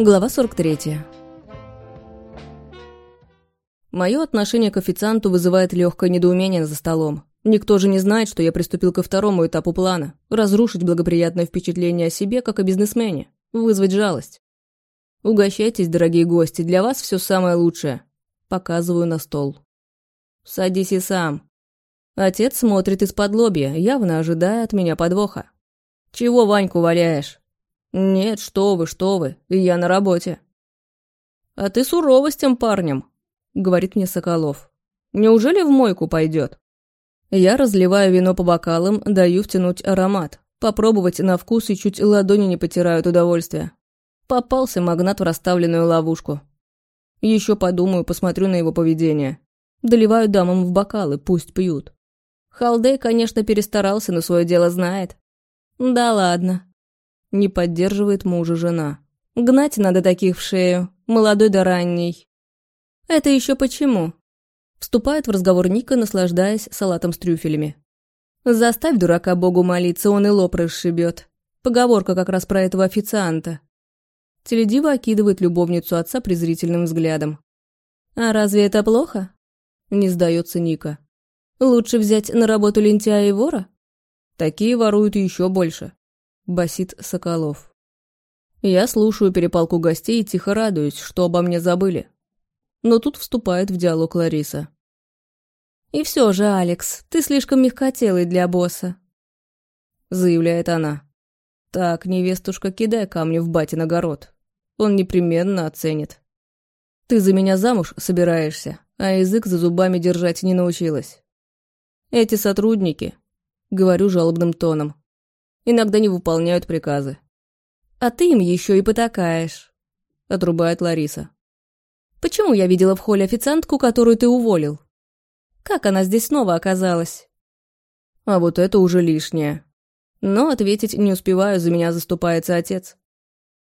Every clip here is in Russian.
Глава 43. Мое отношение к официанту вызывает легкое недоумение за столом. Никто же не знает, что я приступил ко второму этапу плана – разрушить благоприятное впечатление о себе, как о бизнесмене, вызвать жалость. Угощайтесь, дорогие гости, для вас все самое лучшее. Показываю на стол. Садись и сам. Отец смотрит из-под лобья, явно ожидая от меня подвоха. Чего Ваньку валяешь? «Нет, что вы, что вы, я на работе». «А ты сурова с тем парнем», — говорит мне Соколов. «Неужели в мойку пойдет?» Я разливаю вино по бокалам, даю втянуть аромат. Попробовать на вкус и чуть ладони не потирают удовольствия. Попался магнат в расставленную ловушку. Еще подумаю, посмотрю на его поведение. Доливаю дамам в бокалы, пусть пьют. Халдей, конечно, перестарался, но свое дело знает. Да ладно, не поддерживает мужа жена. Гнать надо таких в шею, молодой да ранний. Это еще почему? Вступает в разговор Ника, наслаждаясь салатом с трюфелями. Заставь дурака богу молиться, он и лоб расшибет. Поговорка как раз про этого официанта. Теледива окидывает любовницу отца презрительным взглядом. «А разве это плохо?» Не сдается Ника. «Лучше взять на работу лентяя и вора?» Такие воруют еще больше басит Соколов. Я слушаю перепалку гостей и тихо радуюсь, что обо мне забыли. Но тут вступает в диалог Лариса. «И все же, Алекс, ты слишком мягкотелый для босса», — заявляет она. «Так, невестушка, кидай камни в батин огород. Он непременно оценит. Ты за меня замуж собираешься, а язык за зубами держать не научилась. Эти сотрудники, — говорю жалобным тоном, иногда не выполняют приказы. «А ты им еще и потакаешь», — отрубает Лариса. «Почему я видела в холле официантку, которую ты уволил? Как она здесь снова оказалась?» А вот это уже лишнее. Но ответить не успеваю, за меня заступается отец.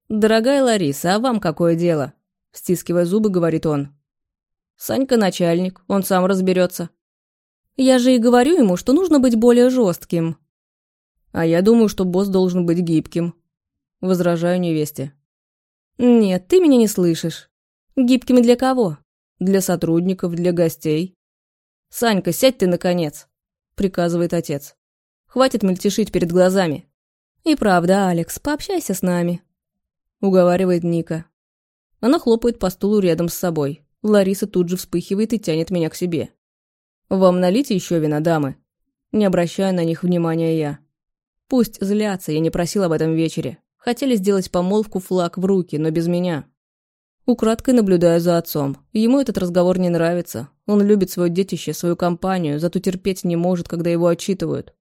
«Дорогая Лариса, а вам какое дело?» Стискивая зубы, говорит он. «Санька начальник, он сам разберется. Я же и говорю ему, что нужно быть более жестким. А я думаю, что босс должен быть гибким. Возражаю невесте. Нет, ты меня не слышишь. Гибкими для кого? Для сотрудников, для гостей. Санька, сядь ты, наконец, приказывает отец. Хватит мельтешить перед глазами. И правда, Алекс, пообщайся с нами. Уговаривает Ника. Она хлопает по стулу рядом с собой. Лариса тут же вспыхивает и тянет меня к себе. «Вам налить еще вина, дамы?» Не обращая на них внимания я. Пусть злятся, я не просил об этом вечере. Хотели сделать помолвку флаг в руки, но без меня. Украдкой наблюдаю за отцом. Ему этот разговор не нравится. Он любит свое детище, свою компанию, зато терпеть не может, когда его отчитывают.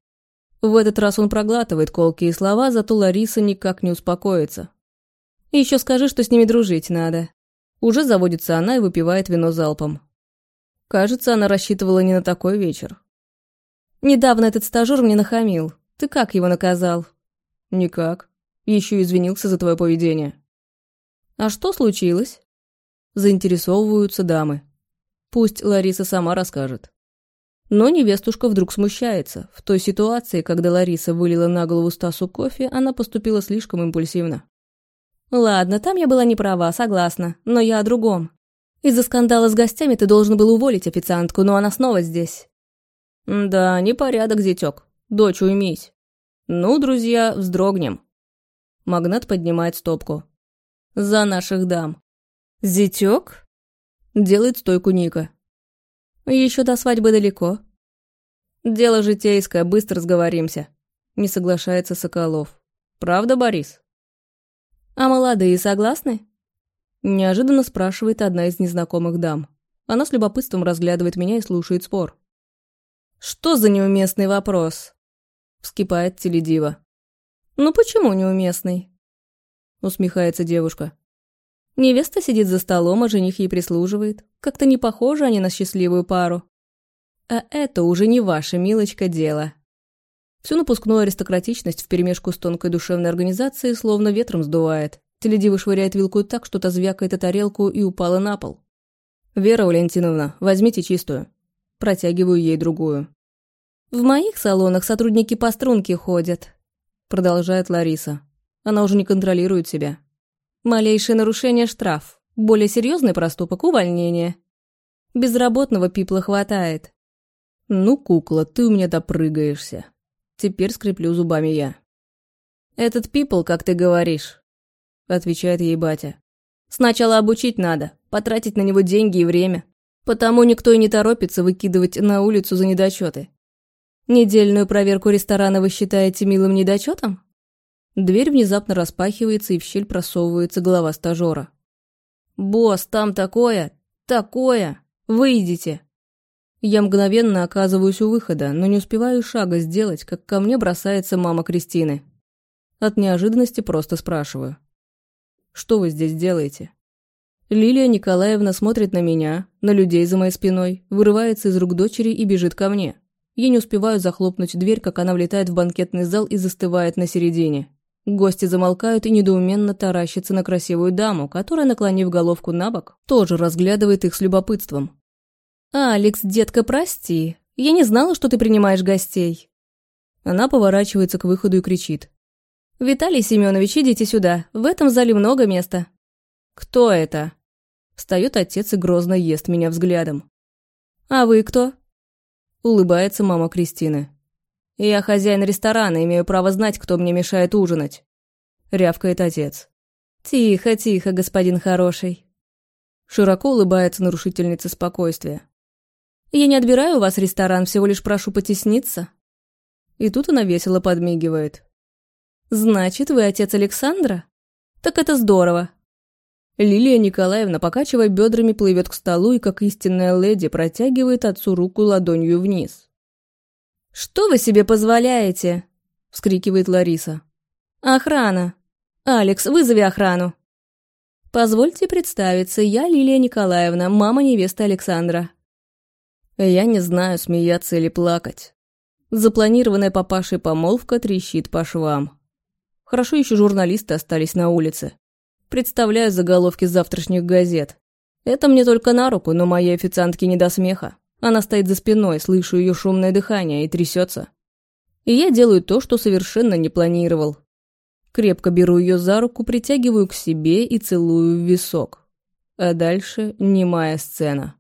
В этот раз он проглатывает колкие слова, зато Лариса никак не успокоится. еще скажи, что с ними дружить надо. Уже заводится она и выпивает вино залпом. Кажется, она рассчитывала не на такой вечер. Недавно этот стажер мне нахамил. Ты как его наказал? Никак. Еще извинился за твое поведение. А что случилось? Заинтересовываются дамы. Пусть Лариса сама расскажет. Но невестушка вдруг смущается. В той ситуации, когда Лариса вылила на голову Стасу кофе, она поступила слишком импульсивно. «Ладно, там я была не права, согласна, но я о другом. Из-за скандала с гостями ты должен был уволить официантку, но она снова здесь». «Да, непорядок, зятёк. Дочь, уймись. Ну, друзья, вздрогнем. Магнат поднимает стопку. За наших дам. Зятёк? Делает стойку Ника. Еще до свадьбы далеко. Дело житейское, быстро сговоримся. Не соглашается Соколов. Правда, Борис? А молодые согласны? Неожиданно спрашивает одна из незнакомых дам. Она с любопытством разглядывает меня и слушает спор. Что за неуместный вопрос? Вскипает теледива. «Ну почему неуместный?» Усмехается девушка. Невеста сидит за столом, а жених ей прислуживает. Как-то не похожи они на счастливую пару. А это уже не ваша, милочка, дело. Всю напускную аристократичность вперемешку с тонкой душевной организацией словно ветром сдувает. Теледива швыряет вилку так, что та звякает о тарелку и упала на пол. «Вера Валентиновна, возьмите чистую». Протягиваю ей другую. «В моих салонах сотрудники по струнке ходят», — продолжает Лариса. Она уже не контролирует себя. Малейшее нарушение – штраф. Более серьезный проступок – увольнение. Безработного пипла хватает. Ну, кукла, ты у меня допрыгаешься. Теперь скреплю зубами я. Этот пипл, как ты говоришь, отвечает ей батя. Сначала обучить надо, потратить на него деньги и время. Потому никто и не торопится выкидывать на улицу за недочеты. Недельную проверку ресторана вы считаете милым недочетом? Дверь внезапно распахивается, и в щель просовывается голова стажера. «Босс, там такое! Такое! Выйдите!» Я мгновенно оказываюсь у выхода, но не успеваю шага сделать, как ко мне бросается мама Кристины. От неожиданности просто спрашиваю. «Что вы здесь делаете?» Лилия Николаевна смотрит на меня, на людей за моей спиной, вырывается из рук дочери и бежит ко мне. Я не успеваю захлопнуть дверь, как она влетает в банкетный зал и застывает на середине. Гости замолкают и недоуменно таращатся на красивую даму, которая, наклонив головку на бок, тоже разглядывает их с любопытством. «Алекс, детка, прости. Я не знала, что ты принимаешь гостей». Она поворачивается к выходу и кричит. «Виталий Семенович, идите сюда. В этом зале много места». «Кто это?» Встает отец и грозно ест меня взглядом. «А вы кто?» Улыбается мама Кристины. «Я хозяин ресторана, имею право знать, кто мне мешает ужинать», — рявкает отец. «Тихо, тихо, господин хороший». Широко улыбается нарушительница спокойствия. «Я не отбираю у вас ресторан, всего лишь прошу потесниться». И тут она весело подмигивает. «Значит, вы отец Александра? Так это здорово. Лилия Николаевна, покачивая бедрами, плывет к столу и, как истинная леди, протягивает отцу руку ладонью вниз. «Что вы себе позволяете?» – вскрикивает Лариса. «Охрана! Алекс, вызови охрану!» «Позвольте представиться, я Лилия Николаевна, мама невесты Александра». Я не знаю, смеяться или плакать. Запланированная папашей помолвка трещит по швам. Хорошо еще журналисты остались на улице. Представляю заголовки завтрашних газет. Это мне только на руку, но моей официантке не до смеха. Она стоит за спиной, слышу ее шумное дыхание и трясется. И я делаю то, что совершенно не планировал. Крепко беру ее за руку, притягиваю к себе и целую в висок. А дальше немая сцена.